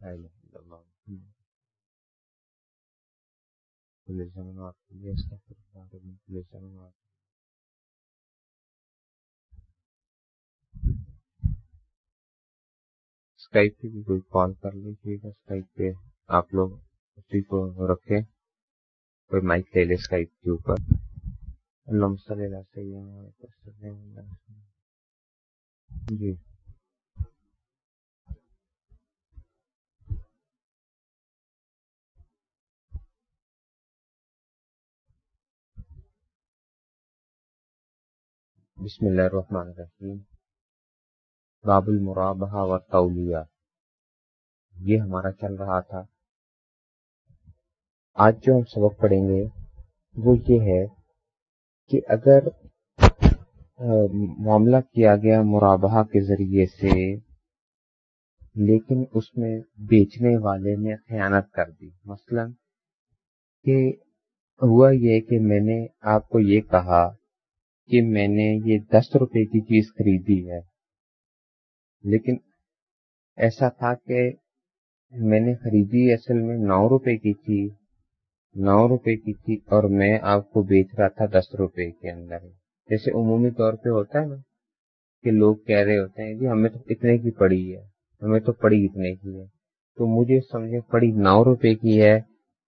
لا الہ الا اللہ کل زمن وقت لیے استغفر اللہ ربی کل زمن وقت اسکائپ پہ بھی کوئی کال کر لیجیے گا اسکائپ پہ آپ لوگ اسی کو رکھیں کوئی مائک لے لے اسکائپ کے اوپر اللہ صلی اللہ سیدنا جی بسم اللہ الرحمن الرحیم. باب المرابہ و تولیہ یہ ہمارا چل رہا تھا. آج جو ہم سبق پڑھیں گے، وہ یہ ہے کہ اگر معاملہ کیا گیا مرابہ کے ذریعے سے، لیکن اس میں بیچنے والے نے خیانت کر دی. مثلا کہ ہوا یہ کہ میں نے آپ کو یہ کہا کہ میں نے یہ دس روپے کی چیز خریدی ہے۔ لیکن ایسا تھا کہ میں نے خریدی اصل میں نو روپے کی تھی، نو روپے کی تھی اور میں آپ کو بیچ رہا تھا دس روپے کے اندر۔ جیسے عمومی طور پہ ہوتا ہے نا کہ لوگ کہہ رہے ہوتے ہیں جی ہمیں تو اتنے کی پڑی ہے، ہمیں تو پڑی اتنے کی ہے۔ تو مجھے سمجھے پڑی نو روپے کی ہے،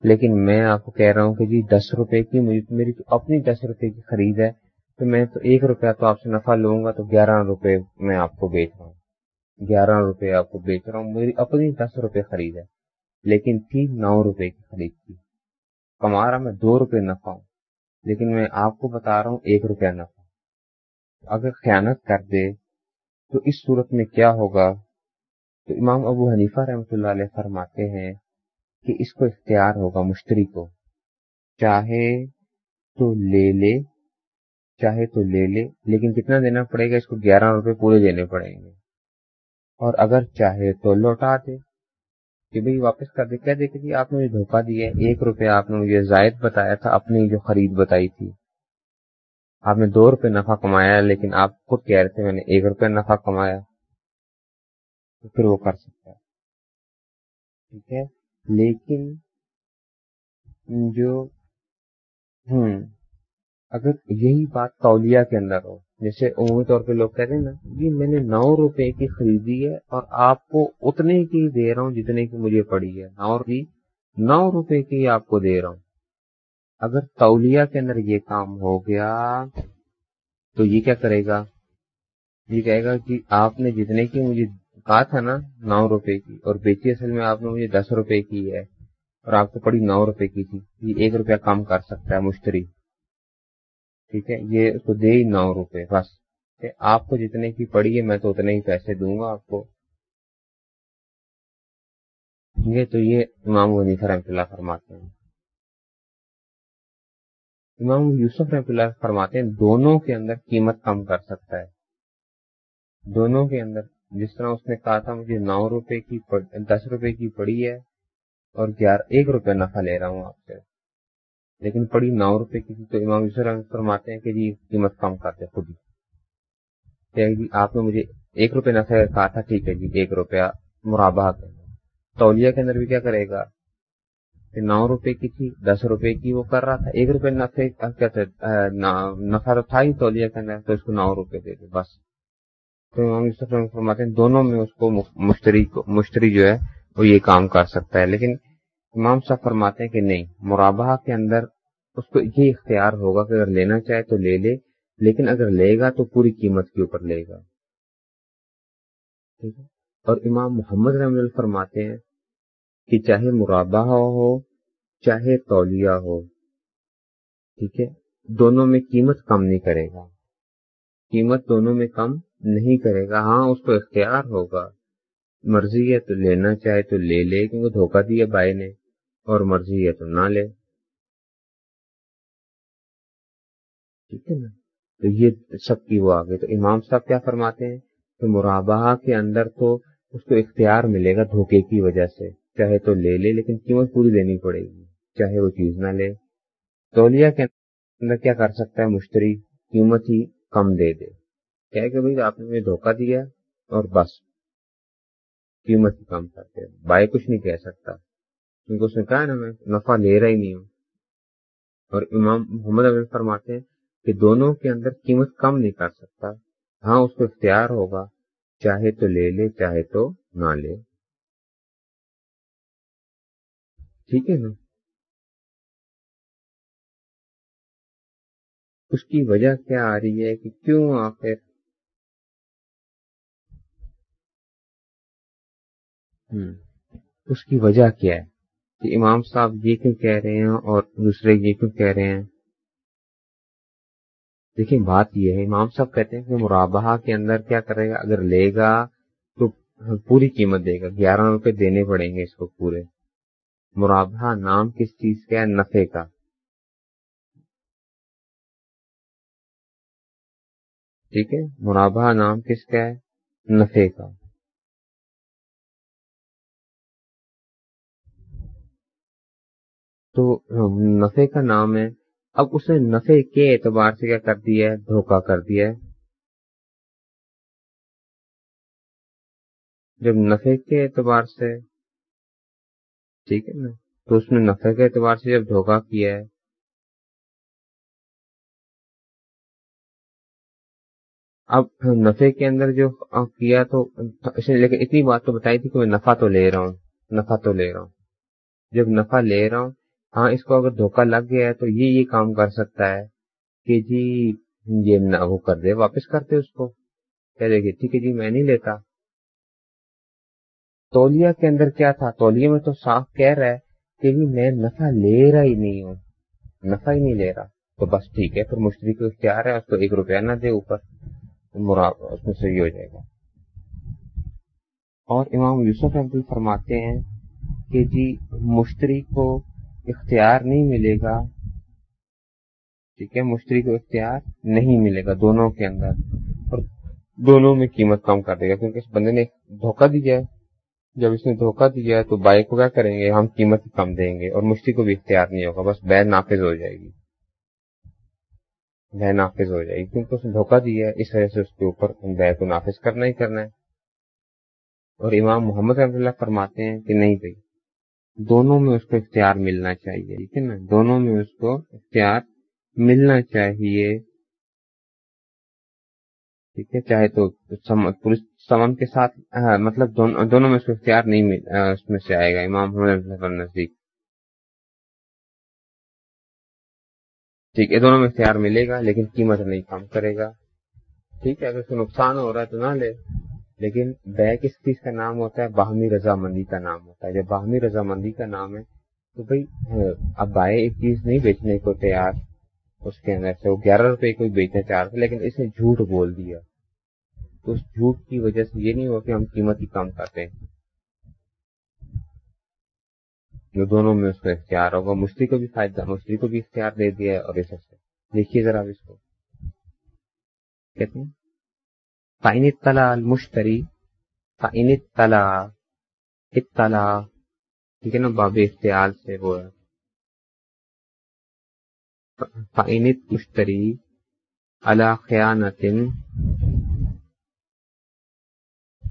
لیکن میں آپ کو کہہ رہا ہوں کہ جی دس روپے کی میری اپنی دس روپے کی خرید ہے۔ تو میں تو ایک روپیہ تو آپ سے نفع لوں گا تو گیارہ روپے میں آپ کو بیچ رہا ہوں۔ گیارہ روپے آپ کو بیچ رہا ہوں۔ میری اپنی دس روپے خرید ہے، لیکن تھی نو روپے کی خرید تھی کما رہا میں دو روپے نفع ہوں، لیکن میں آپ کو بتا رہا ہوں ایک روپیہ نفع۔ اگر خیانت کر دے تو اس صورت میں کیا ہوگا؟ تو امام ابو حنیفہ رحمۃ اللہ علیہ فرماتے ہیں کہ اس کو اختیار ہوگا مشتری کو، چاہے تو لے لے چاہے تو لے لے، لیکن کتنا دینا پڑے گا اس کو گیارہ روپے پورے دینے پڑیں گے۔ اور اگر چاہے تو لوٹا دے۔ کہ بھائی واپس کر دے۔ کہہ دے کہ جی آپ نے مجھے دھوکہ دیا ایک روپے آپ نے مجھے زائد بتایا تھا اپنی جو خرید بتائی تھی۔ آپ نے دو روپے نفع کمایا، لیکن آپ خود کہہ رہے تھے میں نے ایک روپے نفع کمایا۔ تو پھر وہ کر سکتا ہے۔ ٹھیک ہے؟ لیکن جو ہوں اگر یہی بات تولیہ کے اندر ہو، جیسے عمومی طور پہ لوگ کہتے ہیں نا جی میں نے نو روپے کی خریدی ہے اور آپ کو اتنے کی دے رہا ہوں جتنے کی مجھے پڑی ہے۔ نو کی، نو روپے کی آپ کو دے رہا ہوں۔ اگر تولیہ کے اندر یہ کام ہو گیا تو یہ کیا کرے گا؟ یہ کہے گا کہ آپ نے جتنے کی مجھے کہا تھا نا، نو روپے کی، اور بیچی اصل میں آپ نے مجھے دس روپے کی ہے اور آپ کو پڑی نو روپے کی تھی۔ یہ ایک روپیہ کم کر سکتا ہے مشتری۔ ٹھیک ہے؟ یہ اس کو دے ہی نو روپے، بس۔ آپ کو جتنے کی پڑی ہے، میں تو اتنے ہی پیسے دوں گا آپ کو۔ یہ تو یہ امام ونیفا رحمۃ اللہ فرماتے ہیں۔ امام یوسف رحمۃ اللہ فرماتے ہیں، دونوں کے اندر قیمت کم کر سکتا ہے۔ دونوں کے اندر، جس طرح اس نے کہا تھا، مجھے نو روپے کی دس روپے کی پڑی ہے اور گیارہ ایک روپے نفع لے رہا ہوں آپ سے۔ لیکن پڑی نو روپے کی تھی تو امام فرماتے ہیں کہ جی قیمت کم کرتے خود ہی۔ کہ جی آپ نے مجھے ایک روپے نفع کہا تھا، ٹھیک ہے جی ایک روپیہ مرابہ تولیہ کے اندر بھی کیا کرے گا؟ کہ نو روپے کی تھی، دس روپے کی وہ کر رہا تھا، ایک روپے نفع نفع تو تھا ہی تولیہ کے اندر، تو اس کو نو روپے دے دے بس۔ تو امام یوسف فرماتے ہیں، دونوں میں اس کو مشتری کو، مشتری جو ہے، وہ یہ کام کر سکتا ہے۔ لیکن امام صاحب فرماتے ہیں کہ نہیں مرابہ کے اندر اس کو یہ اختیار ہوگا کہ اگر لینا چاہے تو لے لے، لیکن اگر لے گا تو پوری قیمت کے اوپر لے گا۔ ٹھیک ہے؟ اور امام محمد رحم فرماتے ہیں کہ چاہے مرابہ ہو، چاہے تولیہ ہو، ٹھیک ہے، دونوں میں قیمت کم نہیں کرے گا۔ قیمت دونوں میں کم نہیں کرے گا۔ ہاں اس کو اختیار ہوگا۔ مرضی ہے تو لینا چاہے تو لے لے، کیونکہ دھوکہ دیا بھائی نے۔ اور مرضی ہے تو نہ لے۔ ٹھیک ہے نا؟ تو یہ سب کی وہ آگے۔ تو امام صاحب کیا فرماتے ہیں؟ کہ مرابہ کے اندر تو اس کو اختیار ملے گا دھوکے کی وجہ سے۔ چاہے تو لے لے، لیکن قیمت پوری دینی پڑے گی۔ چاہے وہ چیز نہ لے۔ تولیہ کے اندر کیا کر سکتا ہے؟ مشتری قیمت ہی کم دے دے۔ کیا کہ بھائی آپ نے دھوکہ دیا اور بس، قیمت کم کرتے بائی کچھ نہیں کہہ سکتا۔ کیونکہ اس نے کہا نا، میں نفع لے رہا ہی نہیں ہوں۔ اور امام محمد ابن فرماتے ہیں کہ دونوں کے اندر قیمت کم نہیں کر سکتا۔ ہاں اس کو اختیار ہوگا، چاہے تو لے لے، چاہے تو نہ لے۔ ٹھیک ہے نا؟ اس کی وجہ کیا آ رہی ہے کہ کیوں آخر اس کی وجہ کیا ہے؟ کہ امام صاحب یہ کیوں کہہ رہے ہیں اور دوسرے یہ کیوں کہہ رہے ہیں؟ دیکھیں، بات یہ ہے، امام صاحب کہتے ہیں کہ مرابہ کے اندر کیا کرے گا؟ اگر لے گا تو پوری قیمت دے گا، گیارہ روپے دینے پڑیں گے اس کو پورے۔ مرابہ نام کس چیز کا ہے؟ نفے کا۔ ٹھیک ہے مرابہ نام کس کا ہے؟ نفے کا۔ تو نفے کا نام ہے۔ اب اس نے نفے کے اعتبار سے کیا کر دیا ہے؟ دھوکا کر دیا ہے۔ جب نفے کے اعتبار سے، ٹھیک ہے نا؟ تو اس نے نفے کے اعتبار سے جب دھوکا کیا ہے، اب نفے کے اندر جو کیا تو لیکن اتنی بات تو بتائی تھی کہ میں نفع تو لے رہا ہوں، نفع تو لے رہا ہوں۔ جب نفع لے رہا ہوں ہاں اس کو اگر دھوکا لگ گیا ہے تو یہ یہ کام کر سکتا ہے کہ جی یہ نہ وہ کر دے، واپس کرتے اس کو۔ کہہ دے گی ٹھیک ہے جی میں نہیں لیتا۔ تولیا کے اندر کیا تھا؟ تولیا میں تو صاف کہہ رہا ہے کہ جی میں نفع لے رہا ہی نہیں ہوں۔ نفع ہی نہیں لے رہا۔ تو بس ٹھیک ہے، پھر مشتری کو اختیار ہے، اس کو ایک روپیہ نہ دے اوپر اس میں صحیح ہو جائے گا۔ اور امام یوسف احمد فرماتے ہیں کہ جی مشتری کو اختیار نہیں ملے گا۔ ٹھیک ہے، مشتری کو اختیار نہیں ملے گا دونوں کے اندر، اور دونوں میں قیمت کم کر دے گا، کیونکہ اس بندے نے دھوکہ دیا ہے۔ جب اس نے دھوکہ دیا ہے تو بائک کو کیا کریں گے؟ ہم قیمت کم دیں گے، اور مشتری کو بھی اختیار نہیں ہوگا، بس بے نافذ ہو جائے گی۔ بے نافذ ہو جائے گی، کیونکہ اس نے دھوکہ دیا ہے، اس وجہ سے اس کے اوپر بے کو نافذ کرنا ہی کرنا ہے۔ اور امام محمد رحمۃ اللہ فرماتے ہیں کہ نہیں بھائی دونوں میں اس کو اختیار ملنا چاہیے، ٹھیک ہے نا؟ دونوں میں اس کو اختیار ملنا چاہیے، ٹھیک ہے؟ چاہے تو سمن کے ساتھ مطلب دونوں میں اس کو اختیار نہیں اس میں سے آئے گا، امام محمد نزدیک۔ ٹھیک ہے، دونوں میں اختیار ملے گا، لیکن قیمت نہیں کم کرے گا۔ ٹھیک ہے، اگر اس کو نقصان ہو رہا ہے تو نہ لے۔ لیکن بے کس چیز کا نام ہوتا ہے باہمی رضامندی کا نام ہوتا ہے۔ جب باہمی رضامندی کا نام ہے تو بھائی، اب بائے ایک چیز نہیں بیچنے کو تیار، اس کے اندر سے وہ گیارہ روپے کو بیچنا چاہ رہے لیکن اس نے جھوٹ بول دیا۔ تو اس جھوٹ کی وجہ سے یہ نہیں ہوا کہ ہم قیمت ہی کم کرتے ہیں۔ جو دونوں میں اس کو اختیار ہوگا۔ مشتری کو بھی فائدہ مشتری کو بھی اختیار دے دیا اور اس سے۔ دیکھیے ذرا اس کو۔ کہتے ہیں؟ فائن اطلاع المشتری فائن اطلاع اطلاع ٹھیک ہے نا باب اختیال سے وہ ہے۔ فائن مشتری اللہ خیانت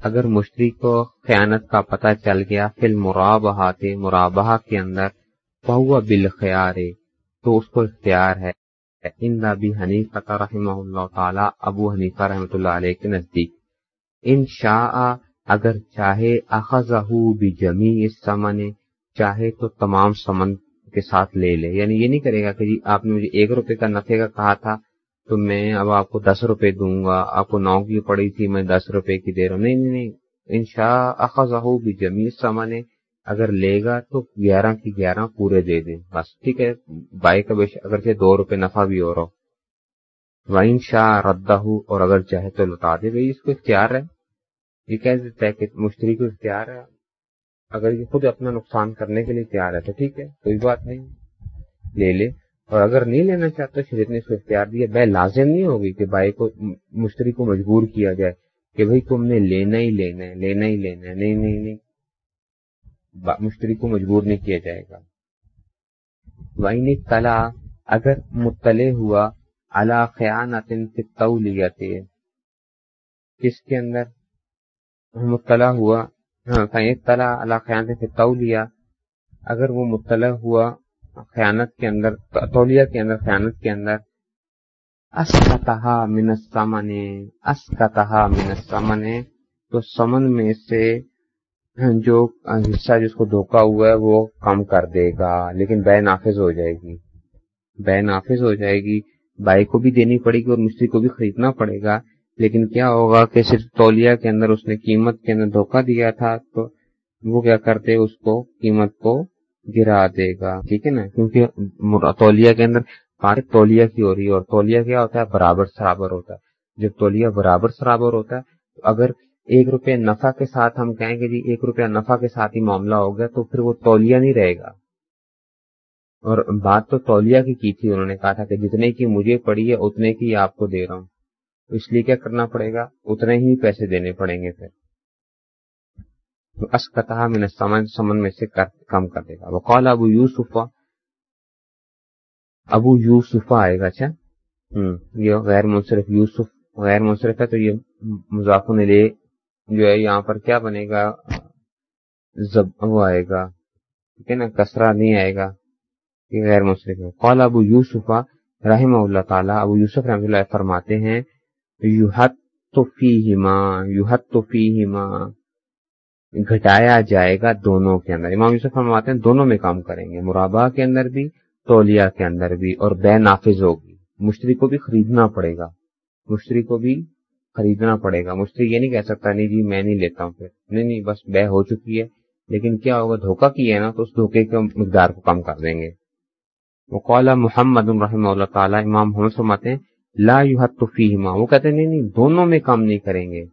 اگر مشتری کو خیانت کا پتہ چل گیا فل مرابہات مرابہ کے اندر بہوا بالخیار تو اس کو اختیار ہے۔ ان بھی حنیفہ رحمہ اللہ تعالی ابو حنیفہ رحمۃ اللہ علیہ کے نزدیک ان شاء اگر چاہے اخذہ بھی جمی اس سمن چاہے تو تمام سمن کے ساتھ لے لے. یعنی یہ نہیں کرے گا کہ جی آپ نے مجھے ایک روپے کا نفے کا کہا تھا، تو میں اب آپ کو دس روپے دوں گا، آپ کو نو کی پڑی تھی، میں دس روپے کی دے رہا ہوں. نہیں نہیں نہیں. ان شاء اخذہ بھی جمی سمن اگر لے گا تو گیارہ کی گیارہ پورے دے دیں۔ بس ٹھیک ہے بائی کا اگر سے دو روپے نفع بھی ہو رہا ہو۔ وائن شاہ ردا ہو اور اگر چاہے تو لوٹا دے۔ بھائی، اس کو اختیار ہے۔ یہ کہہ دیتا ہے کہ مشتری کو اختیار ہے۔ اگر یہ خود اپنا نقصان کرنے کے لیے تیار ہے تو ٹھیک ہے، کوئی بات نہیں۔ لے لے۔ اور اگر نہیں لینا چاہتا، شریعت نے اس کو اختیار دیا۔ بے لازم نہیں ہوگی کہ بھائی کو مشتری کو مجبور کیا جائے کہ بھائی تم نے لینا ہی لینا ہے، لینا ہی لینا ہے۔ نہیں نہیں نہیں۔ مشتری کو مجبور نہیں کیا جائے گا۔ وائن تلا اگر مطلع ہوا اللہ خیان کس کے اندر؟ مطلع ہوا۔ ہاں تلا اللہ خیانت سے تولیا اگر وہ مطلع ہوا، خیانت کے اندر، تولیہ کے اندر، خیانت کے اندر۔ اسکتہا من السمن اسکتہا من السمن۔ تو سمن میں سے جو حصہ جس کو دھوکا ہوا ہے، وہ کم کر دے گا، لیکن بے نافذ ہو جائے گی۔ بے نافذ ہو جائے گی، بائی کو بھی دینی پڑے گی اور مستری کو بھی خریدنا پڑے گا۔ لیکن کیا ہوگا کہ صرف تولیا کے اندر اس نے قیمت کے اندر دھوکا دیا تھا، تو وہ کیا کرتے، اس کو قیمت کو گرا دے گا۔ ٹھیک ہے نا؟ کیونکہ تولیا کے اندر فارغ تولیا کی ہو رہی ہے، اور تولیا کیا ہوتا ہے؟ برابر سرابر ہوتا ہے۔ جب تولیا برابر سرابر ہوتا ہے، تو اگر ایک روپے نفع کے ساتھ ہم کہیں گے جی ایک روپیہ نفع کے ساتھ ہی معاملہ ہو گیا تو پھر وہ تولیا نہیں رہے گا۔ اور بات تو تولیا کی کی تھی، انہوں نے کہا تھا کہ جتنے کی مجھے پڑی ہے اتنے کی آپ کو دے رہا ہوں۔ اس لیے کیا کرنا پڑے گا؟ اتنے ہی پیسے دینے پڑیں گے پھر۔ اسکتا میں سمن سمن میں سے کم کر دے گا۔ وہ کال ابو یوسفا ابو یوسفا آئے گا اچھا۔ ہوں یہ غیر منصرف یوسف، غیر منصرف ہے تو یہ مضافن لے جو ہے یہاں پر کیا بنے گا؟ وہ آئے گا، ٹھیک ہے نا؟ کسرا نہیں آئے گا، یہ غیر منصرف ہے۔ قال ابو یوسفا رحم اللہ تعالیٰ، ابو یوسف رحمۃ اللہ فرماتے ہیں یوحت تو فی ہما یوحت تو فی ہما گھٹایا جائے گا دونوں کے اندر۔ امام یوسف فرماتے ہیں، دونوں میں کام کریں گے مرابع کے اندر بھی تولیا کے اندر بھی، اور بے نافذ ہوگی۔ مشتری کو بھی خریدنا پڑے گا۔ مشتری کو بھی خریدنا پڑے گا۔ مشتری یہ نہیں کہہ سکتا، نہیں جی میں نہیں لیتا ہوں پھر۔ نہیں نہیں، بس بے ہو چکی ہے۔ لیکن کیا ہوگا، دھوکہ کیا ہے نا، تو اس دھوکے کے مقدار کو کم کر دیں گے۔ وہ محمد الرحم اللہ تعالیٰ، امام محمد فرماتے ہیں، لا یوحت تو وہ کہتے ہیں، نہیں نہیں، دونوں میں کام نہیں کریں گے۔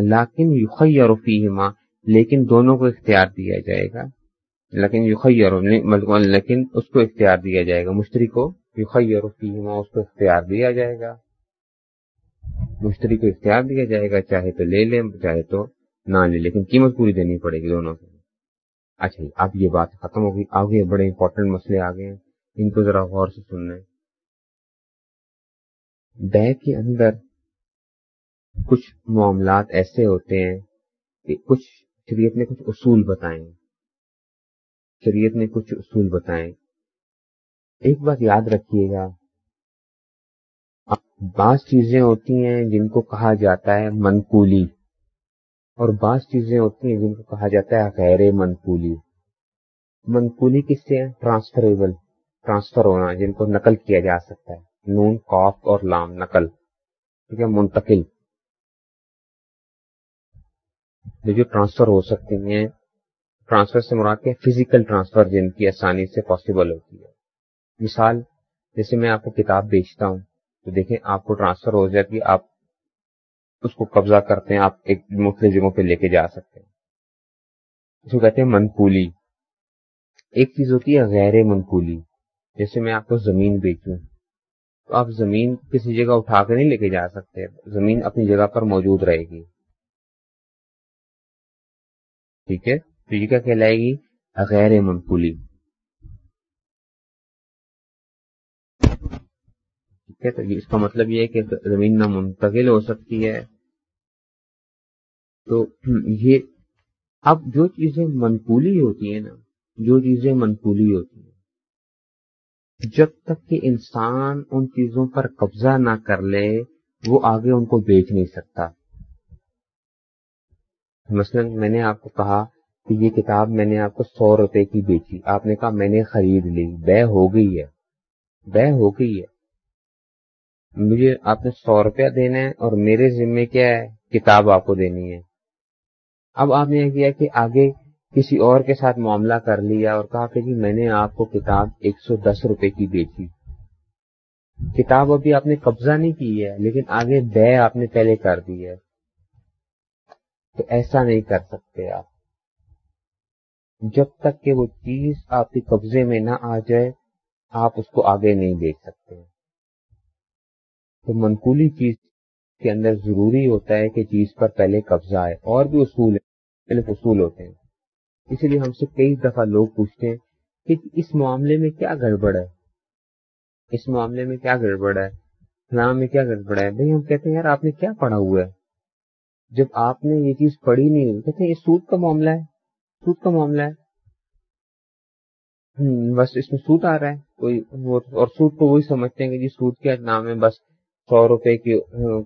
لیکن یخیر فیہما۔ لیکن دونوں کو اختیار دیا جائے گا۔ لیکن یخیر لیکن اس کو اختیار دیا جائے گا۔ مشتری کو یخیر فیہما، اس کو اختیار دیا جائے گا۔ مشتری کو اختیار دیا جائے گا، چاہے تو لے لیں، چاہے تو نہ لے لیکن قیمت پوری دینی پڑے گی دونوں کو اچھا جی، اب یہ بات ختم ہوگی آگے بڑے امپورٹنٹ مسئلے آ گئے ہیں۔ ان کو ذرا غور سے سننا ہے۔ بے کے اندر کچھ معاملات ایسے ہوتے ہیں کہ کچھ شریعت نے کچھ اصول بتائیں شریعت نے کچھ اصول بتائیں ایک بات یاد رکھیے گا۔ بعض چیزیں ہوتی ہیں جن کو کہا جاتا ہے منقولی اور بعض چیزیں ہوتی ہیں جن کو کہا جاتا ہے غیر منقولی۔ منقولی کس سے ٹرانسفریبل ٹرانسفر ہونا، جن کو نقل کیا جا سکتا ہے۔ نون کاف اور لام، نقل۔ ٹھیک ہے، منتقل۔ جو ٹرانسفر ہو سکتی ہیں ٹرانسفر سے مراد کے فزیکل ٹرانسفر جن کی آسانی سے پاسبل ہوتی ہے۔ مثال، جیسے میں آپ کو کتاب بیچتا ہوں۔ تو دیکھیں آپ کو ٹرانسفر ہو جاتی ہے آپ اس کو قبضہ کرتے ہیں، آپ ایک مختلف جگہوں پہ لے کے جا سکتے ہیں۔ اس کو کہتے ہیں منقولی ایک چیز ہوتی ہے غیر منقولی جیسے میں آپ کو زمین بیچوں۔ تو آپ زمین کسی جگہ اٹھا کے نہیں لے کے جا سکتے، زمین اپنی جگہ پر موجود رہے گی۔ ٹھیک ہے؟ تو یہ کیا کہلائے گی؟ غیر منقولی ٹھیک ہے، تو اس کا مطلب یہ ہے کہ زمین نہ منتقل ہو سکتی ہے۔ تو یہ اب جو چیزیں منقولی ہوتی ہیں نا، جو چیزیں منقولی ہوتی ہیں، جب تک کہ انسان ان چیزوں پر قبضہ نہ کر لے، وہ آگے ان کو بیچ نہیں سکتا۔ مثلا میں نے آپ کو کہا کہ یہ کتاب میں نے آپ کو سو روپے کی بیچی۔ آپ نے کہا میں نے خرید لی، بے ہو گئی ہے۔ بے ہو گئی ہے۔ مجھے آپ نے سو روپیہ دینا ہے اور میرے ذمے کیا ہے؟ کتاب آپ کو دینی ہے۔ اب آپ نے یہ کیا کہ آگے کسی اور کے ساتھ معاملہ کر لیا اور کہا کہ جی میں نے آپ کو کتاب ایک سو دس روپے کی بیچی۔ کتاب ابھی آپ نے قبضہ نہیں کی ہے، لیکن آگے بے آپ نے پہلے کر دی ہے۔ تو ایسا نہیں کر سکتے آپ۔ جب تک کہ وہ چیز آپ کے قبضے میں نہ آ جائے، آپ اس کو آگے نہیں دیکھ سکتے۔ تو منقولی چیز کے اندر ضروری ہوتا ہے کہ چیز پر پہلے قبضہ آئے اور بھی اصول اصول ہوتے ہیں۔ اسی لیے ہم سے کئی دفعہ لوگ پوچھتے ہیں کہ اس معاملے میں کیا گڑبڑ ہے؟ اس معاملے میں کیا گڑبڑ ہے؟ فلاں میں کیا گڑبڑ ہے؟ بھائی ہم کہتے ہیں، یار آپ نے کیا پڑھا ہوا ہے؟ جب آپ نے یہ چیز پڑھی نہیں ہوئی، کہتے ہیں، یہ سود کا معاملہ ہے۔ سود کا معاملہ ہے۔ بس اس میں سود آ رہا ہے، کوئی اور سود کو وہی سمجھتے ہیں کہ جی سود کیا نام ہے بس سو روپے کی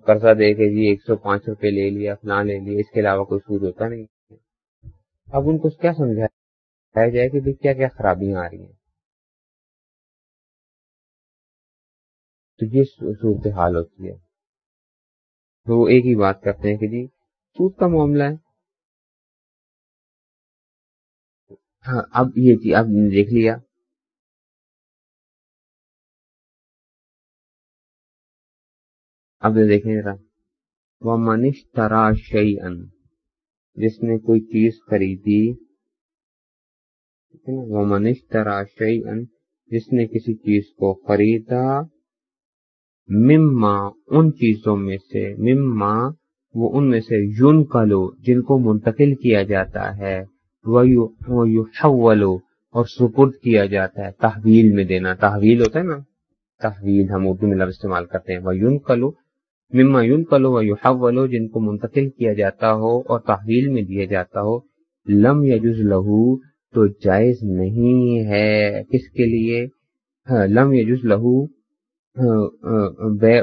قرضہ دے کے جی ایک سو پانچ روپے لے لیا فلاں لے لیا، اس کے علاوہ کوئی سود ہوتا نہیں اب ان کو کیا سمجھایا جائے کہ کیا کیا خرابیاں آ رہی ہیں؟ تو یہ صورت حال ہوتی ہے۔ تو وہ ایک ہی بات کرتے ہیں کہ جی سود کا معاملہ ہے۔ ہاں اب یہ اب دیکھ لیا۔ اب دیکھیں ذرا وہ منش ترا شعی ان جس نے کوئی چیز خریدی۔ وہ منش ترا شعی ان جس نے کسی چیز کو خریدا۔ مما، ان چیزوں میں سے۔ مما، وہ ان میں سے یون کلو جن کو منتقل کیا جاتا ہے۔ وہ اور سپرد کیا جاتا ہے۔ تحویل میں دینا۔ تحویل ہوتا ہے نا۔ تحویل ہم اردو میں لفظ استعمال کرتے ہیں۔ وہ یون کلو مما یون کلو و یو جن کو منتقل کیا جاتا ہو اور تحویل میں دیا جاتا ہو، لم یجز لہو تو جائز نہیں ہے۔ کس کے لیے؟ ہاں، لم یجز لہو بے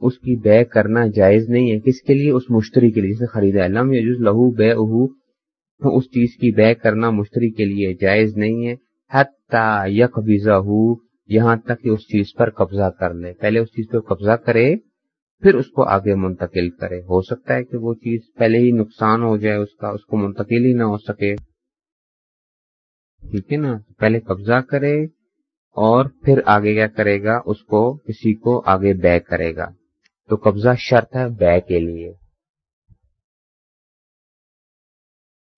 اس کی بے کرنا جائز نہیں ہے۔ کس کے لیے؟ اس مشتری کے لیے، جسے خریدا ہے۔ لم یجوز لہو بے اہو ہاں، اس چیز کی بے کرنا مشتری کے لیے جائز نہیں ہے۔ حتی یک یہاں تک کہ اس چیز پر قبضہ کر لے۔ پہلے اس چیز پر قبضہ کرے۔ پھر اس کو آگے منتقل کرے۔ ہو سکتا ہے کہ وہ چیز پہلے ہی نقصان ہو جائے، اس کا، اس کو منتقل ہی نہ ہو سکے۔ ٹھیک ہے نا؟ پہلے قبضہ کرے اور پھر آگے کیا کرے گا؟ اس کو، کسی کو آگے بے کرے گا۔ تو قبضہ شرط ہے بے کے لیے۔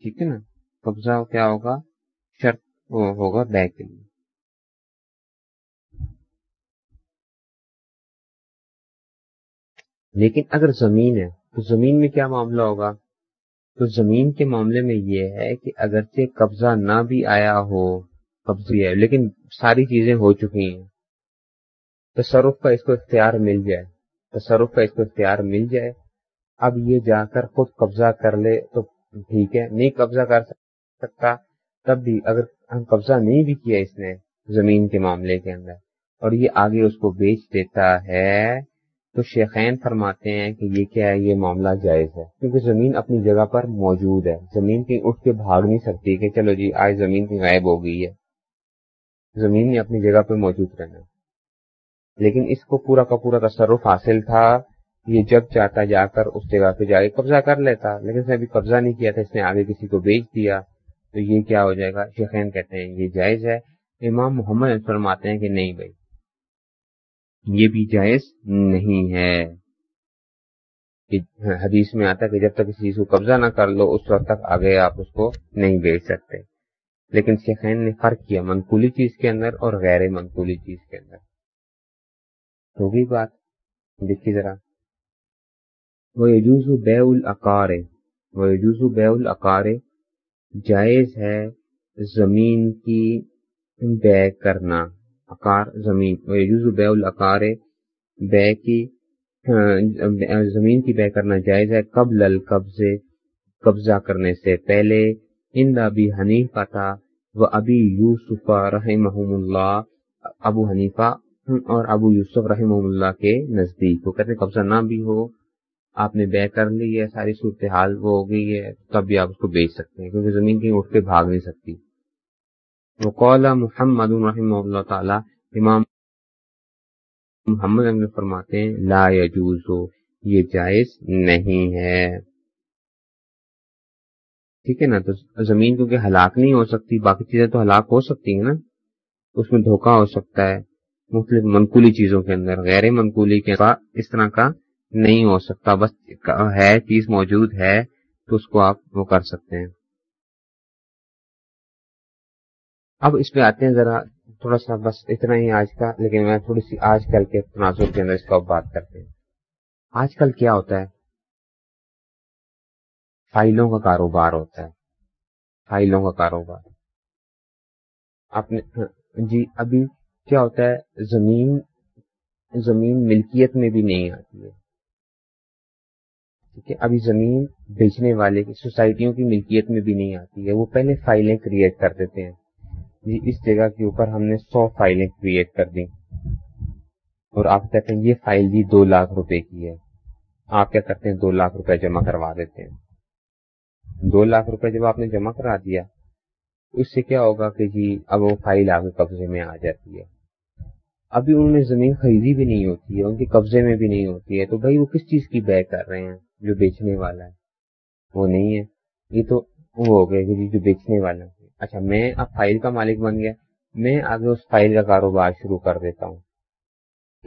ٹھیک ہے نا؟ قبضہ کیا ہوگا؟ شرط ہوگا بے کے لیے۔ لیکن اگر زمین ہے، تو زمین میں کیا معاملہ ہوگا؟ تو زمین کے معاملے میں یہ ہے کہ اگرچہ قبضہ نہ بھی آیا ہو قبضی ہے لیکن ساری چیزیں ہو چکی ہیں۔ تصرف کا اس کو اختیار مل جائے۔ تصرف کا اس کو اختیار مل جائے۔ اب یہ جا کر خود قبضہ کر لے تو ٹھیک ہے۔ نہیں قبضہ کر سکتا، تب بھی اگر ہم قبضہ نہیں بھی کیا اس نے زمین کے معاملے کے اندر، اور یہ آگے اس کو بیچ دیتا ہے تو شیخین فرماتے ہیں کہ یہ کیا ہے؟ یہ معاملہ جائز ہے۔ کیونکہ زمین اپنی جگہ پر موجود ہے۔ زمین کی اٹھ کے بھاگ نہیں سکتی کہ چلو جی آج زمین کی غائب ہو گئی ہے۔ زمین نے اپنی جگہ پہ موجود رہنا لیکن اس کو پورا کا پورا تصرف حاصل تھا۔ یہ جب چاہتا جا کر اس جگہ پہ جا کے قبضہ کر لیتا، لیکن اس نے ابھی قبضہ نہیں کیا تھا، اس نے آگے کسی کو بیچ دیا۔ تو یہ کیا ہو جائے گا؟ شیخین کہتے ہیں یہ جائز ہے۔ امام محمد فرماتے ہیں کہ نہیں بھائی۔ یہ بھی جائز نہیں ہے۔ حدیث میں آتا ہے کہ جب تک کسی چیز کو قبضہ نہ کر لو، اس وقت تک آگے آپ اس کو نہیں بیچ سکتے۔ لیکن شیخین نے فرق کیا منقولی چیز کے اندر اور غیر منقولی چیز کے اندر۔ ہوگی بات، دیکھیے ذرا۔ وہ یجوز بے العقار وہ یجوز بے العقار جائز ہے زمین کی بے کرنا۔ عقار زمین وہ بے العقار، بے کی زمین کی بے کرنا جائز ہے قبل القبض، قبضہ کرنے سے پہلے۔ ان ابی حنیفہ تھا وہ ابی یوسف رحم اللہ۔ ابو حنیفہ اور ابو یوسف رحم اللہ کے نزدیک وہ کہتے قبضہ نہ بھی ہو، آپ نے بے کر لی ہے، ساری صورتحال وہ ہو گئی ہے، تب بھی آپ اس کو بیچ سکتے ہیں، کیونکہ زمین کہیں اٹھ کے بھاگ نہیں سکتی۔ وہ قولا محمد رحم اللہ تعالی، امام محمد فرماتے ہیں، لا یجوز یہ جائز نہیں ہے۔ ٹھیک ہے نا، تو زمین کیونکہ ہلاک نہیں ہو سکتی، باقی چیزیں تو ہلاک ہو سکتی ہیں نا، اس میں دھوکا ہو سکتا ہے، مختلف منقولی چیزوں کے اندر، غیر منقولی کے اس طرح کا نہیں ہو سکتا، بس ہے، چیز موجود ہے، تو اس کو آپ وہ کر سکتے ہیں۔ اب اس پہ آتے ہیں ذرا، تھوڑا سا بس اتنا ہی آج کا، لیکن میں تھوڑی سی آج کل کے تناظر کے اندر اس کا بات کرتے ہیں۔ آج کل کیا ہوتا ہے؟ فائلوں کا کاروبار ہوتا ہے۔ فائلوں کا کاروبار۔ آپ نے ہاں، جی ابھی کیا ہوتا ہے؟ زمین زمین ملکیت میں بھی نہیں آتی ہے۔ ٹھیک ہے، ابھی زمین بیچنے والے کی، سوسائٹیوں کی ملکیت میں بھی نہیں آتی ہے۔ وہ پہلے فائلیں کریٹ کر دیتے ہیں۔ جی اس جگہ کے اوپر ہم نے سو فائلیں کریٹ کر دی اور آپ کہتے ہیں، یہ فائل جی دو لاکھ روپے کی ہے۔ آپ کیا کرتے ہیں؟ دو لاکھ روپے جمع کروا دیتے ہیں۔ دو لاکھ روپے جب آپ نے جمع کرا دیا، اس سے کیا ہوگا کہ جی اب وہ فائل آپ کے قبضے میں آ جاتی ہے۔ ابھی انہوں نے زمین خریدی بھی نہیں ہوتی ہے، ان کے قبضے میں بھی نہیں ہوتی ہے۔ تو بھائی، وہ کس چیز کی بے کر رہے ہیں جو بیچنے والا ہے؟ وہ نہیں ہے۔ یہ تو وہ ہو گیا کہ جی جو بیچنے والا ہے۔ اچھا میں اب فائل کا مالک بن گیا۔ میں آگے اس فائل کا کاروبار شروع کر دیتا ہوں۔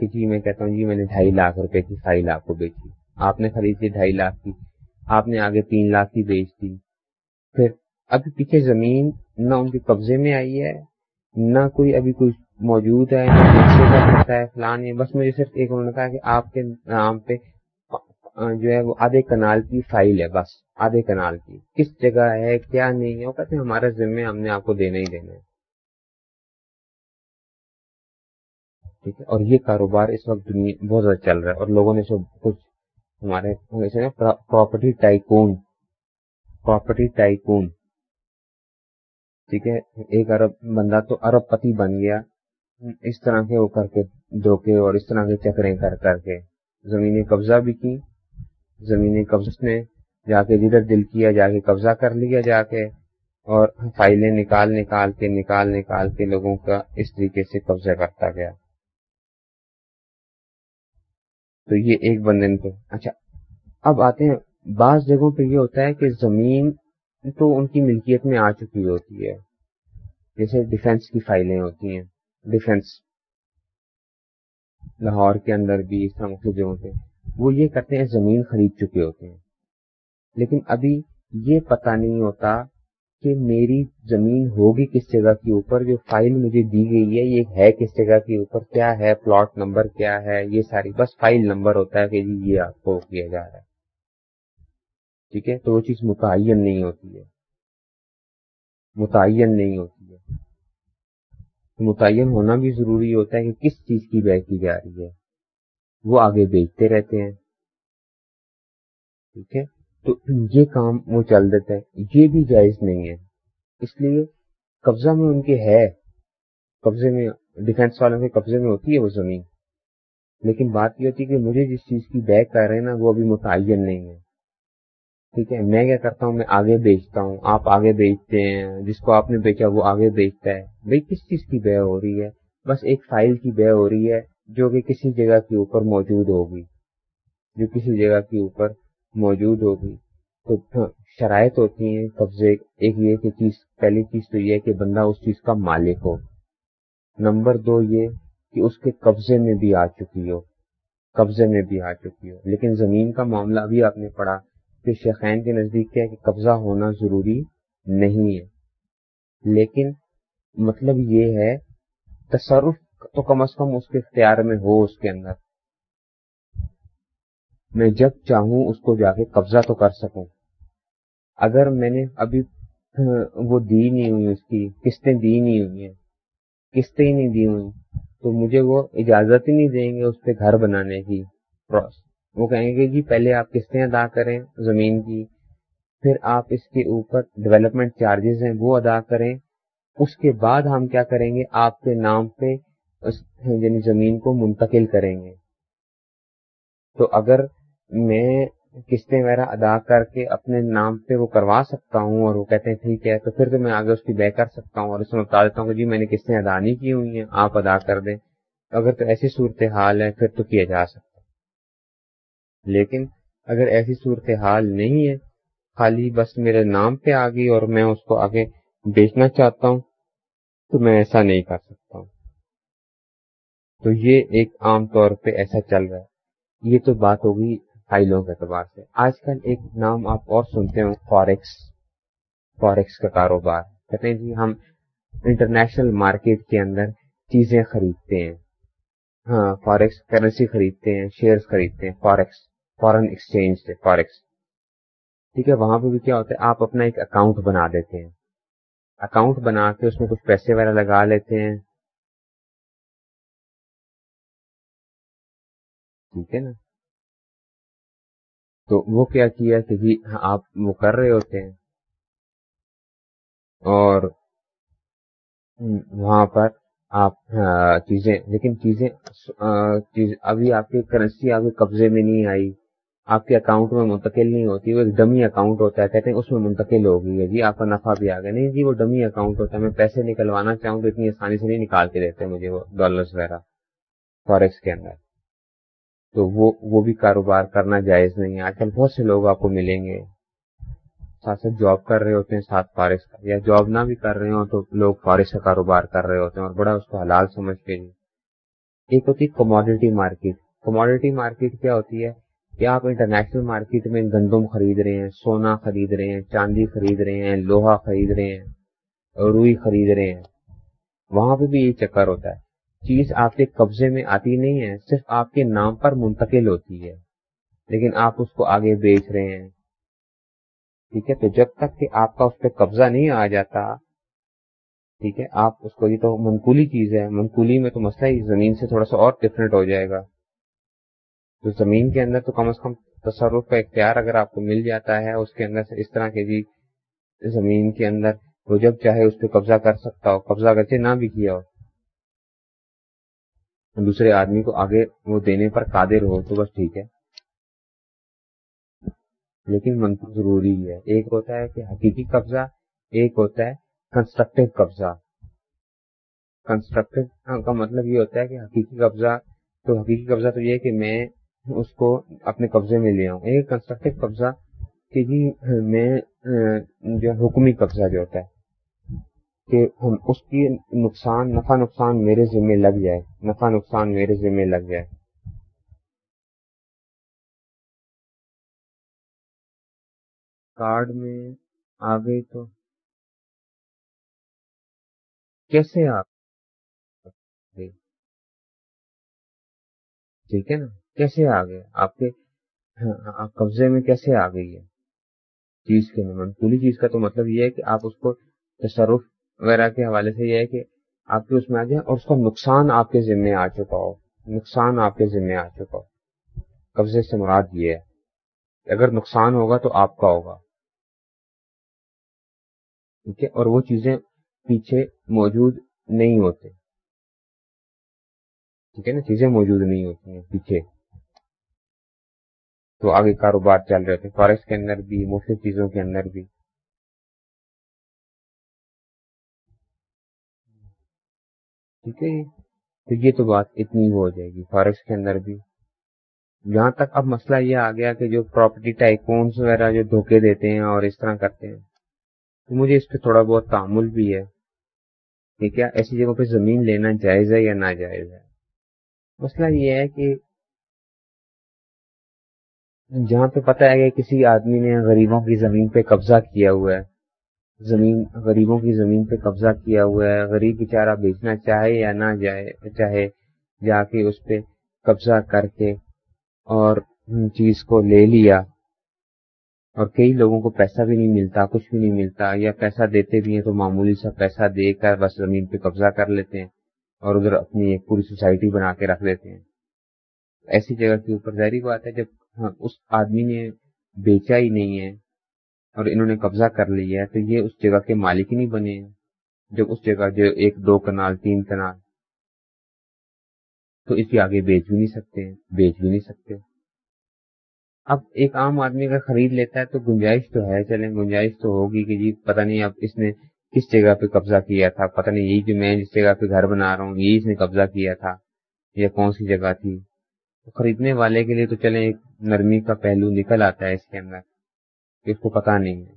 کہ جی میں کہتا ہوں جی میں نے ڈھائی لاکھ روپے کی فائل آپ کو بیچی۔ آپ نے خریدی ڈھائی لاکھ کی، آپ نے آگے تین لاکھ کی بیچ دی۔ پھر ابھی پیچھے زمین نہ ان کے قبضے میں آئی ہے، نہ کوئی ابھی کوئی موجود ہے، نہ ہے، فلان بس مجھے صرف ایک انہوں نے کہا کہ آپ کے نام پہ جو ہے وہ آدھے کنال کی فائل ہے، بس آدھے کنال کی۔ کس جگہ ہے، کیا نہیں ہے، وہ کہتے ہیں ہمارا ذمہ ہم نے آپ کو دینا ہی دینا ہے۔ ٹھیک ہے، اور یہ کاروبار اس وقت دنیا بہت زیادہ چل رہا ہے، اور لوگوں نے کچھ ہمارے پراپرٹی ٹائکون پراپرٹی ٹائکون ٹھیک ہے، ایک ارب بندہ تو ارب پتی بن گیا۔ اس طرح کے وہ کر کے دھوکے اور اس طرح کے چکریں کر کر کے زمینیں قبضہ بھی کی۔ زمینیں قبض نے جا کے جدھر دل کیا، جا کے قبضہ کر لیا جا کے، اور فائلیں نکال نکال کے، نکال نکال کے لوگوں کا اس طریقے سے قبضہ کرتا گیا۔ تو یہ ایک بندے نے تو اچھا اب آتے ہیں۔ بعض جگہوں پہ یہ ہوتا ہے کہ زمین تو ان کی ملکیت میں آ چکی ہوتی ہے۔ جیسے ڈیفینس کی فائلیں ہوتی ہیں۔ ڈیفینس لاہور کے اندر بھی اس طرح مختلف جگہوں پہ۔ وہ یہ کرتے ہیں زمین خرید چکے ہوتے ہیں۔ لیکن ابھی یہ پتا نہیں ہوتا کہ میری زمین ہوگی کس جگہ کے اوپر، جو فائل مجھے دی گئی ہے، یہ ہے کس جگہ کے اوپر، کیا ہے، پلاٹ نمبر کیا ہے، یہ ساری، بس فائل نمبر ہوتا ہے کہ جی یہ آپ کو کیا جا رہا ہے۔ ٹھیک ہے؟ تو وہ چیز متعین نہیں ہوتی ہے۔ متعین نہیں ہوتی ہے۔ متعین ہونا بھی ضروری ہوتا ہے کہ کس چیز کی بہ کی جا رہی ہے۔ وہ آگے بیچتے رہتے ہیں۔ ٹھیک ہے؟ تو یہ کام وہ چل دیتا ہے۔ یہ بھی جائز نہیں ہے۔ اس لیے قبضہ میں ان کے ہے۔ قبضے میں ڈیفینس والوں کے قبضے میں ہوتی ہے وہ زمین۔ لیکن بات یہ ہوتی ہے کہ مجھے جس چیز کی بیک کر رہے ہیں نا، وہ ابھی متعین نہیں ہے۔ ٹھیک ہے؟ میں کیا کرتا ہوں؟ میں آگے بیچتا ہوں۔ آپ آگے بیچتے ہیں۔ جس کو آپ نے بیچا وہ آگے بیچتا ہے۔ بھائی، کس چیز کی بے ہو رہی ہے؟ بس ایک فائل کی بے ہو رہی ہے۔ جو کہ کسی جگہ کے اوپر موجود ہوگی۔ جو کسی جگہ کے اوپر موجود ہوگی۔ تو شرائط ہوتی ہیں قبضے۔ ایک یہ کہ چیز، پہلی چیز تو یہ کہ بندہ اس چیز کا مالک ہو۔ نمبر دو یہ کہ اس کے قبضے میں بھی آ چکی ہو۔ قبضے میں بھی آ چکی ہو۔ لیکن زمین کا معاملہ بھی آپ نے پڑھا کہ شیخین کے نزدیک کیا کہ قبضہ ہونا ضروری نہیں ہے۔ لیکن مطلب یہ ہے، تصرف تو کم از کم اس کے اختیار میں ہو اس کے اندر۔ میں جب چاہوں اس کو جا کے قبضہ تو کر سکوں۔ اگر میں نے ابھی وہ دی نہیں ہوئی اس کی، قسطیں دی نہیں ہوئی ہیں، قسطیں ہی نہیں دی ہوئی، تو مجھے وہ اجازت ہی نہیں دیں گے اس پہ گھر بنانے کی۔ وہ کہیں گے جی پہلے آپ قسطیں ادا کریں زمین کی، پھر آپ اس کے اوپر ڈیولپمنٹ چارجز ہیں، وہ ادا کریں۔ اس کے بعد ہم کیا کریں گے؟ آپ کے نام پہ یعنی زمین کو منتقل کریں گے۔ تو اگر میں قسطیں وغیرہ ادا کر کے اپنے نام پہ وہ کروا سکتا ہوں اور وہ کہتے ہیں ٹھیک ہے، تو پھر تو میں آگے اس کی بے کر سکتا ہوں اور اس میں بتا دیتا ہوں کہ جی میں نے قسطیں ادا نہیں کی ہوئی ہیں، آپ ادا کر دیں۔ اگر تو ایسی صورتحال ہے، پھر تو کیا جا سکتا۔ لیکن اگر ایسی صورتحال نہیں ہے، خالی بس میرے نام پہ آ گئی اور میں اس کو آگے بیچنا چاہتا ہوں، تو میں ایسا نہیں کر سکتا ہوں۔ تو یہ ایک عام طور پہ ایسا چل رہا ہے۔ یہ تو بات ہوگی فائلوں کے اعتبار سے۔ آج کل ایک نام آپ اور سنتے ہو فوریکس فوریکس کا کاروبار۔ کہتے ہیں جی ہم انٹرنیشنل مارکیٹ کے اندر چیزیں خریدتے ہیں۔ ہاں فوریکس کرنسی خریدتے ہیں شیئرز خریدتے ہیں فوریکس فورن ایکسچینج سے فارکس ٹھیک ہے، وہاں پہ بھی کیا ہوتا ہے، آپ اپنا ایک اکاؤنٹ بنا دیتے ہیں۔ اکاؤنٹ بنا کے اس میں کچھ پیسے وغیرہ لگا لیتے ہیں۔ ٹھیک ہے نا؟ تو وہ کیا کیا کہ جی ہاں، آپ وہ کر رہے ہوتے ہیں اور وہاں پر آپ ہاں، چیزیں، لیکن چیزیں ابھی آپ کی کرنسی آپ کے قبضے میں نہیں آئی، آپ کے اکاؤنٹ میں منتقل نہیں ہوتی، وہ ایک ڈمی اکاؤنٹ ہوتا ہے، کہتے ہیں اس میں منتقل ہو گئی ہے جی آپ کا نفع بھی آ گیا، نہیں جی وہ ڈمی اکاؤنٹ ہوتا ہے، میں پیسے نکلوانا چاہوں تو اتنی آسانی سے نہیں نکال کے دیتے مجھے وہ ڈالرس وغیرہ فوریکس کے اندر۔ تو وہ وہ بھی کاروبار کرنا جائز نہیں ہے۔ آج کل بہت سے لوگ آپ کو ملیں گے۔ ساتھ ساتھ جاب کر رہے ہوتے ہیں ساتھ فارس کا، یا جاب نہ بھی کر رہے ہوں تو لوگ فارس کا کاروبار کر رہے ہوتے ہیں اور بڑا اس کو حلال سمجھ کے ایک ہوتی ہے کموڈیٹی مارکیٹ کموڈیٹی مارکیٹ کیا ہوتی ہے کہ آپ انٹرنیشنل مارکیٹ میں گندم خرید رہے ہیں، سونا خرید رہے ہیں، چاندی خرید رہے ہیں، لوہا خرید رہے ہیں، روئی خرید رہے ہیں۔ وہاں پہ بھی یہ چکر ہوتا ہے۔ چیز آپ کے قبضے میں آتی نہیں ہے، صرف آپ کے نام پر منتقل ہوتی ہے۔ لیکن آپ اس کو آگے بیچ رہے ہیں۔ ٹھیک ہے، تو جب تک کہ آپ کا اس پہ قبضہ نہیں آ جاتا، ٹھیک ہے، آپ اس کو یہ تو منقولی چیز ہے۔ منقولی میں تو مسئلہ ہی زمین سے تھوڑا سا اور ڈفرینٹ ہو جائے گا۔ تو زمین کے اندر تو کم از کم تصرف کا اختیار اگر آپ کو مل جاتا ہے، اس کے اندر سے اس طرح کے جی زمین کے اندر وہ جب چاہے اس پہ قبضہ کر سکتا ہو۔ قبضہ اگرچہ نہ بھی کیا ہو۔ دوسرے آدمی کو آگے وہ دینے پر قادر ہو تو بس ٹھیک ہے۔ لیکن منقول ضروری ہے۔ ایک ہوتا ہے کہ حقیقی قبضہ، ایک ہوتا ہے کنسٹرکٹیو قبضہ۔ کنسٹرکٹیو کا مطلب یہ ہوتا ہے کہ حقیقی قبضہ، تو حقیقی قبضہ تو یہ کہ میں اس کو اپنے قبضے میں لے آؤں۔ ایک کنسٹرکٹیو قبضہ کہ جی میں، جو حکمی قبضہ جو ہوتا ہے۔ کہ اس کی نقصان، نفع نقصان میرے ذمہ لگ جائے، نفع نقصان میرے ذمہ لگ جائے۔ کارڈ میں آ گئی تو کیسے آپ ٹھیک ہے نا؟ کیسے آ گئے؟ آپ کے قبضے میں کیسے آ گئی ہے؟ چیز کے منقولی چیز کا تو مطلب یہ ہے کہ آپ اس کو تصرف وغیرہ کے حوالے سے یہ ہے کہ آپ کے اس میں آ جائیں اور اس کا نقصان آپ کے ذمے آ چکا ہو۔ نقصان آپ کے ذمے آ چکا ہو۔ قبضے سے مراد یہ ہے اگر نقصان ہوگا تو آپ کا ہوگا۔ ٹھیک ہے؟ اور وہ چیزیں پیچھے موجود نہیں ہوتے۔ ٹھیک ہے نا؟ چیزیں موجود نہیں ہوتی ہیں پیچھے۔ تو آگے کاروبار چل رہے تھے۔ فارسٹ کے اندر بھی، مختلف چیزوں کے اندر بھی۔ ٹھیک ہے جی؟ تو یہ تو بات اتنی ہو جائے گی فارسٹ کے اندر بھی۔ یہاں تک اب مسئلہ یہ آ گیا کہ جو پراپرٹی ٹائکونس وغیرہ جو دھوکے دیتے ہیں اور اس طرح کرتے ہیں، تو مجھے اس پہ تھوڑا بہت تعمل بھی ہے۔ کہ کیا ایسی جگہوں پہ زمین لینا جائز ہے یا ناجائز ہے؟ مسئلہ یہ ہے کہ جہاں پہ پتہ ہے کہ کسی آدمی نے غریبوں کی زمین پہ قبضہ کیا ہوا ہے زمین، غریبوں کی زمین پہ قبضہ کیا ہوا ہے۔ غریب بیچارہ بیچنا چاہے یا نہ جائے، چاہے جا کے اس پہ قبضہ کر کے اور چیز کو لے لیا۔ اور کئی لوگوں کو پیسہ بھی نہیں ملتا، کچھ بھی نہیں ملتا۔ یا پیسہ دیتے بھی ہیں تو معمولی سا پیسہ دے کر بس زمین پہ قبضہ کر لیتے ہیں اور ادھر اپنی ایک پوری سوسائٹی بنا کے رکھ دیتے ہیں۔ ایسی جگہ کے اوپر ظاہری بات ہے، جب ہاں، اس آدمی نے بیچا ہی نہیں ہے اور انہوں نے قبضہ کر لیا ہے، تو یہ اس جگہ کے مالک ہی نہیں بنے ہیں۔ جب اس جگہ جو ایک، دو کنال، تین کنال، تو اس کے آگے بیچ بھی نہیں سکتے بیچ بھی نہیں سکتے۔ اب ایک عام آدمی اگر خرید لیتا ہے تو گنجائش تو ہے، چلیں گنجائش تو ہوگی کہ جی پتہ نہیں اب اس نے کس جگہ پہ قبضہ کیا تھا، پتہ نہیں یہی جو میں جس جگہ پہ گھر بنا رہا ہوں، یہی اس نے قبضہ کیا تھا یا کون سی جگہ تھی۔ تو خریدنے والے کے لیے تو چلیں ایک نرمی کا پہلو نکل آتا ہے اس کے اندر۔ اس کو پتا نہیں ہے۔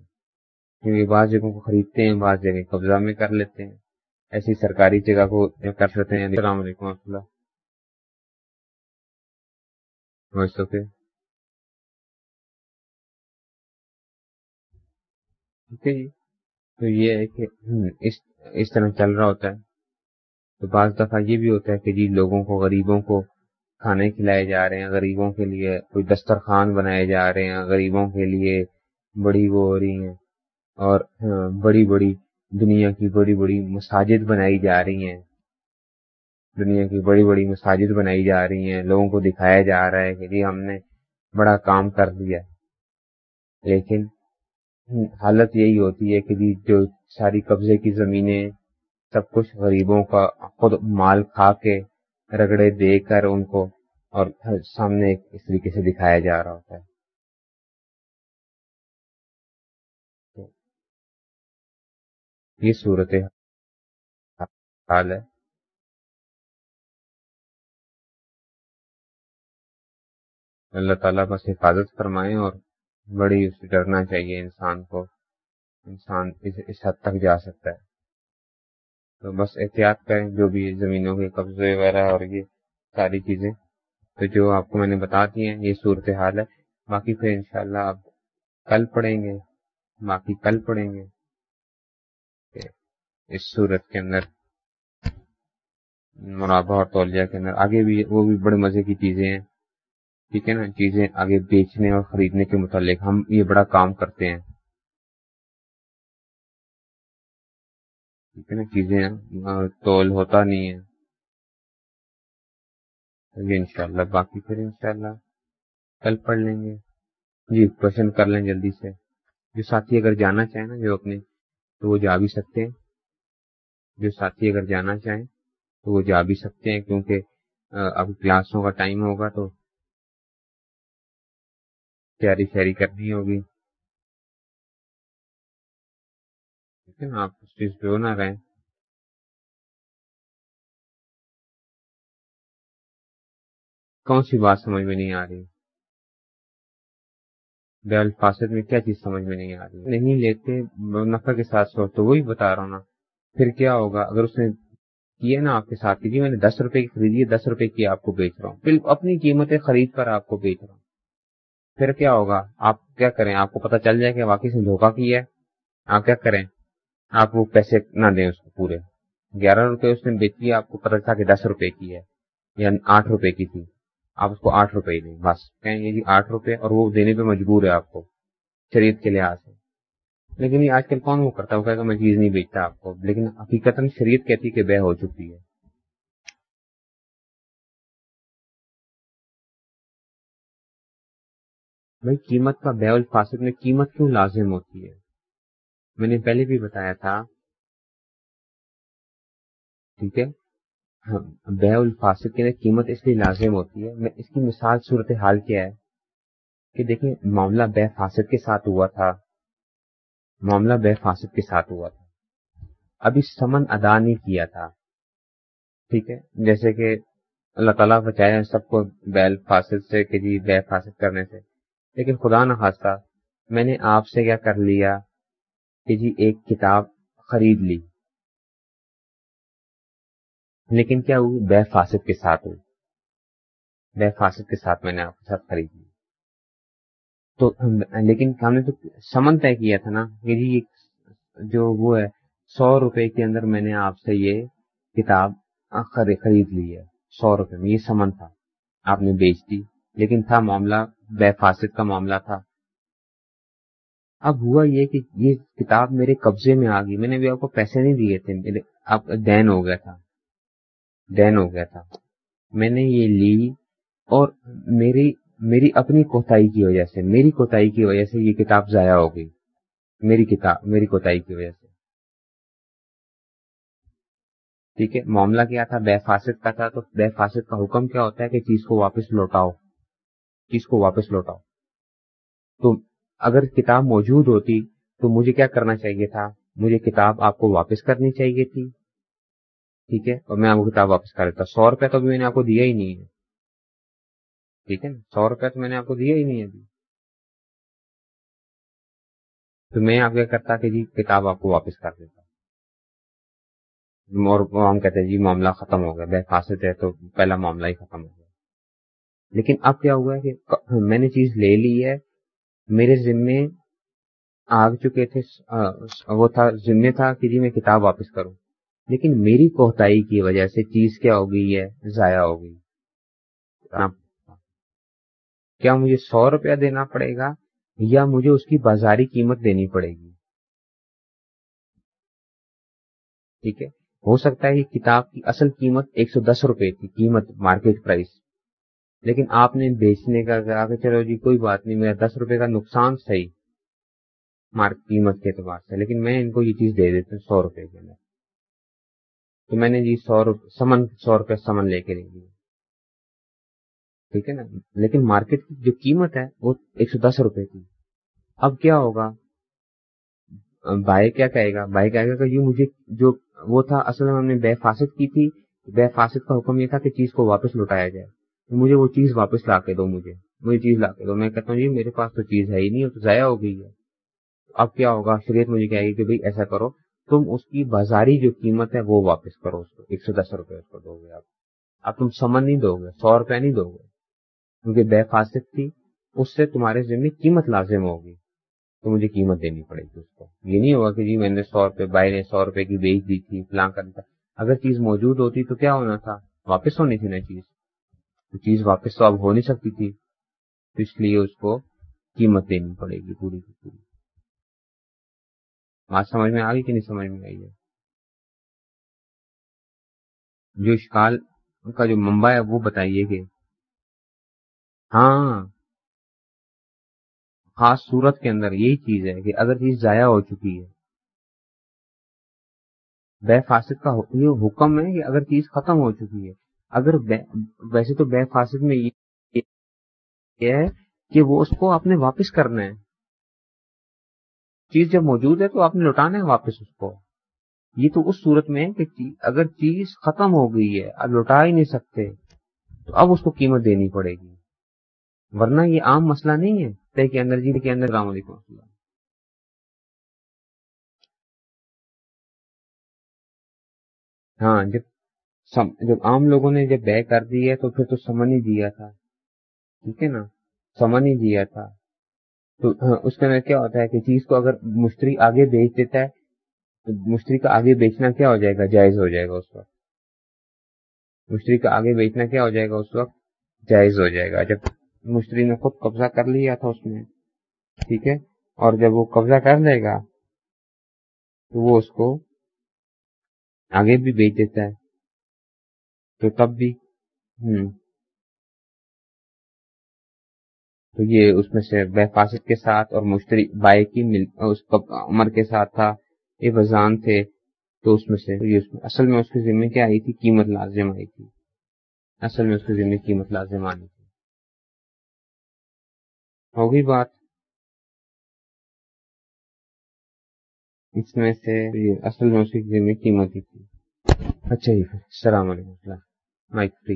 کیونکہ بعض جگہوں کو خریدتے ہیں، بعض جگہ قبضہ میں کر لیتے ہیں۔ ایسی سرکاری جگہ کو کر سکتے ہیں۔ السلام علیکم و رحمۃ اللہ ٹھیک ہے جی۔ تو یہ ہے کہ اس طرح چل رہا ہوتا ہے۔ تو بعض دفعہ یہ بھی ہوتا ہے کہ جی لوگوں کو، غریبوں کو کھانے کھلائے جا رہے ہیں، غریبوں کے لیے کوئی دسترخوان بنائے جا رہے ہیں، غریبوں کے لیے بڑی وہ ہو رہی ہیں اور بڑی بڑی دنیا کی بڑی بڑی مساجد بنائی جا رہی ہیں۔ دنیا کی بڑی بڑی مساجد بنائی جا رہی ہیں۔ لوگوں کو دکھایا جا رہا ہے کہ جی ہم نے بڑا کام کر دیا لیکن حالت یہی ہوتی ہے کہ جی جو ساری قبضے کی زمینیں، سب کچھ غریبوں کا خود مال کھا کے رگڑے دے کر ان کو اور سامنے اس طریقے سے دکھایا جا رہا ہوتا ہے۔ یہ صورت حال ہے۔ اللہ تعالیٰ بس حفاظت فرمائے اور بڑی اس سے ڈرنا چاہیے انسان کو۔ انسان اس حد تک جا سکتا ہے۔ تو بس احتیاط کریں جو بھی زمینوں کے قبضے وغیرہ اور یہ ساری چیزیں۔ تو جو آپ کو میں نے بتا دی ہیں، یہ صورت حال ہے۔ باقی پھر انشاءاللہ آپ کل پڑھیں گے۔ باقی کل پڑھیں گے۔ اس صورت کے اندر مرابع اور تولیہ کے اندر، آگے بھی وہ بھی بڑے مزے کی چیزیں ہیں۔ ٹھیک ہے نا؟ چیزیں آگے بیچنے اور خریدنے کے متعلق ہم یہ بڑا کام کرتے ہیں۔ ٹھیک ہے نا؟ چیزیں تول ہوتا نہیں ہے۔ ان شاء اللہ باقی پھر انشاءاللہ کل پڑھ لیں گے۔ جی کوشچن کر لیں جلدی سے۔ جو ساتھی اگر جانا چاہیں نا جو اپنے، تو وہ جا بھی سکتے ہیں۔ جو ساتھی اگر جانا چاہیں تو وہ جا بھی سکتے ہیں کیونکہ اب کلاسوں کا ٹائم ہوگا تو تیاری شیاری کرنی ہوگی۔ ٹھیک ہے نا آپ اس چیز پہ نہ رہیں۔ کون سی بات سمجھ میں نہیں آ رہی؟ بے الفاظت میں کیا چیز سمجھ میں نہیں آ رہی؟ نہیں لیتے، نفع کے ساتھ سو تو وہی بتا رہا ہوں نا۔ پھر کیا ہوگا؟ اگر اس نے کیا نا آپ کے ساتھ جی میں نے دس روپے کی خریدی ہے، دس روپے کی آپ کو بیچ رہا ہوں۔ بالکل، اپنی قیمتیں خرید کر آپ کو بیچ رہا ہوں۔ پھر کیا ہوگا؟ آپ کیا کریں؟ آپ کو پتا چل جائے کہ واقعی سے دھوکہ کیا ہے۔ آپ کیا کریں؟ آپ وہ پیسے نہ دیں اس کو پورے۔ گیارہ روپے اس نے بیچی آپ کو پتا تھا کہ دس روپے کی ہے یا آٹھ روپے کی تھی۔ آپ اس کو آٹھ روپے دیں، بس۔ کہیں گے جی آٹھ روپے اور وہ دینے پہ مجبور ہے آپ کو، شریعت کے لحاظ سے۔ لیکن یہ آج کل کون وہ کرتا ہے؟ میں چیز نہیں بیچتا آپ کو۔ لیکن حقیقت شریعت کہتی کہ بے ہو چکی ہے۔ بھائی قیمت کا بے الفاصد میں قیمت کیوں لازم ہوتی ہے؟ میں نے پہلے بھی بتایا تھا۔ ٹھیک ہے؟ ہاں، بے الفاصد کے قیمت اس لیے لازم ہوتی ہے۔ میں اس کی مثال صورت حال کیا ہے کہ دیکھیں، معاملہ بے فاسد کے ساتھ ہوا تھا۔ معاملہ بے فاسد کے ساتھ ہوا تھا۔ ابھی سمن ادا نہیں کیا تھا۔ ٹھیک ہے؟ جیسے کہ اللہ تعالیٰ بچایا سب کو بے فاسد سے کہ جی بے فاسد کرنے سے۔ لیکن خدا نہ خاصہ میں نے آپ سے کیا کر لیا کہ جی ایک کتاب خرید لی۔ لیکن کیا ہوئی بے فاسد کے ساتھ ہوئی؟ بے فاسد کے ساتھ میں نے آپ کے ساتھ خرید لی۔ تو لیکن ہم نے تو سمن طے کیا تھا نا کہ جی جو وہ ہے، سو روپے کے اندر میں نے آپ سے یہ کتاب خرید لی ہے، سو روپے میں، یہ سمن تھا۔ آپ نے بیچ دی، لیکن تھا معاملہ بے فاسد کا معاملہ تھا۔ اب ہوا یہ کہ یہ کتاب میرے قبضے میں آ گئی۔ میں نے بھی آپ کو پیسے نہیں دیے تھے، میرے اب دین ہو گیا تھا۔ دین ہو گیا تھا۔ میں نے یہ لی اور میری میری اپنی کوتاہی کی وجہ سے، میری کوتاہی کی وجہ سے یہ کتاب ضائع ہو گئی۔ میری کتاب، میری کوتاہی کی وجہ سے۔ ٹھیک ہے، معاملہ کیا تھا؟ بے فاسد کا تھا۔ تو بے فاسد کا حکم کیا ہوتا ہے کہ چیز کو واپس لوٹاؤ۔ چیز کو واپس لوٹاؤ۔ تو اگر کتاب موجود ہوتی تو مجھے کیا کرنا چاہیے تھا؟ مجھے کتاب آپ کو واپس کرنی چاہیے تھی۔ ٹھیک ہے، اور میں آپ کو کتاب واپس کر دیتا۔ سو روپے تو میں نے آپ کو دیا ہی نہیں ہے۔ ٹھیک ہے نا سو روپے تو میں نے آپ کو دیا ہی نہیں ابھی۔ تو میں آپ کیا کرتا کہ جی کتاب آپ کو واپس کر دیتا۔ اور ہم کہتے ہیں جی معاملہ ختم ہو گیا، بے خاصت ہے تو پہلا معاملہ ہی ختم ہو گیا۔ لیکن اب کیا ہوا ہے کہ میں نے چیز لے لی ہے، میرے ذمے آگ چکے تھے، وہ تھا ذمے تھا کہ جی میں کتاب واپس کروں۔ لیکن میری کوہتائی کی وجہ سے چیز کیا ہو گئی ہے، ضائع ہو گئی۔ کیا مجھے سو روپیہ دینا پڑے گا یا مجھے اس کی بازاری قیمت دینی پڑے گی؟ ٹھیک ہے، ہو سکتا ہے کہ کتاب کی اصل قیمت ایک سو دس روپے تھی، قیمت مارکیٹ پرائز۔ لیکن آپ نے بیچنے کا کہا کہ چلو جی کوئی بات نہیں، میرا دس روپے کا نقصان صحیح مارک قیمت کے اعتبار سے، لیکن میں ان کو یہ چیز دے دیتا ہوں سو روپے کے اندر۔ تو میں نے جی سو روپے سمن، سو روپے سمن لے کے لے لیا ٹھیک ہے نا؟ لیکن مارکیٹ کی جو قیمت ہے وہ ایک سو دس روپے کی۔ اب کیا ہوگا؟ بھائی کیا کہے گا؟ بھائی کہے گا کہ یہ مجھے جو وہ تھا، اصل میں ہم نے بے فاسد کی تھی۔ بے فاسد کا حکم یہ تھا کہ چیز کو واپس لوٹایا جائے۔ مجھے وہ چیز واپس لا کے دو مجھے۔ مجھے چیز لا کے دو۔ میں کہتا ہوں جی میرے پاس تو چیز ہے ہی نہیں تو ضائع ہو گئی ہے۔ اب کیا ہوگا؟ شریعت مجھے کہے گی کہ بھائی ایسا کرو، تم اس کی بازاری جو قیمت ہے وہ واپس کرو اس کو۔ ایک سو دس روپے اس کو دو گے آپ۔ اب تم سمن نہیں دو گے، سو روپے نہیں دو گے۔ کیونکہ بے فاسد تھی، اس سے تمہارے ذمہ قیمت لازم ہوگی۔ تو مجھے قیمت دینی پڑے گی اس کو۔ یہ نہیں ہوگا کہ جی میں نے سو روپے بائی نے سو روپے کی بیچ دی تھی، فلاں کرتا اگر چیز موجود ہوتی تو کیا ہونا تھا؟ واپس ہونی تھی نا چیز۔ تو چیز واپس تو اب ہو نہیں سکتی تھی۔ تو اس لیے اس کو قیمت دینی پڑے گی پوری کی پوری۔ بات سمجھ میں آ گئی کہ نہیں سمجھ میں آئی؟ ہے جو اشکال کا جو ممبا ہے وہ بتائیے کہ ہاں۔ خاص صورت کے اندر یہی چیز ہے کہ اگر چیز ضائع ہو چکی ہے، بے فاسد کا یہ حکم ہے کہ اگر چیز ختم ہو چکی ہے۔ اگر ویسے تو بے فاسد میں یہ ہے کہ وہ اس کو آپ نے واپس کرنا ہے۔ چیز جب موجود ہے تو آپ نے لوٹانا ہے واپس اس کو۔ یہ تو اس صورت میں ہے کہ اگر چیز ختم ہو گئی ہے اب لوٹا ہی نہیں سکتے، تو اب اس کو قیمت دینی پڑے گی۔ ورنہ یہ عام مسئلہ نہیں ہے۔ طے کے اندر جی کے اندر السلام علیکم۔ ہاں جب جب عام لوگوں نے جب بے کر دی ہے تو پھر تو سمن ہی دیا تھا۔ ٹھیک ہے نا؟ سمن ہی دیا تھا۔ تو ہاں، اس کے اندر کیا ہوتا ہے کہ چیز کو اگر مشتری آگے بیچ دیتا ہے، تو مشتری کا آگے بیچنا کیا ہو جائے گا؟ جائز ہو جائے گا اس وقت۔ مشتری کا آگے بیچنا کیا ہو جائے گا اس وقت؟ جائز ہو جائے گا۔ جب مشتری نے خود قبضہ کر لیا تھا اس میں، ٹھیک ہے؟ اور جب وہ قبضہ کر لے گا، تو وہ اس کو آگے بھی بیچ دیتا ہے۔ تو تب بھی ہوں تو یہ اس میں سے بے فاسد کے ساتھ اور مشتری بائی کی اس عمر کے ساتھ تھا، یہ وزان تھے، تو اس میں سے اصل میں اس کی ذمہ کیا آئی تھی؟ قیمت لازم آئی تھی۔ اصل میں اس کی ذمہ قیمت لازم آنی تھی۔ ہوگی بات۔ اس میں سے اصل میں اس کی قیمت ہی تھی۔ اچھا جی السلام علیکم۔ Mic free.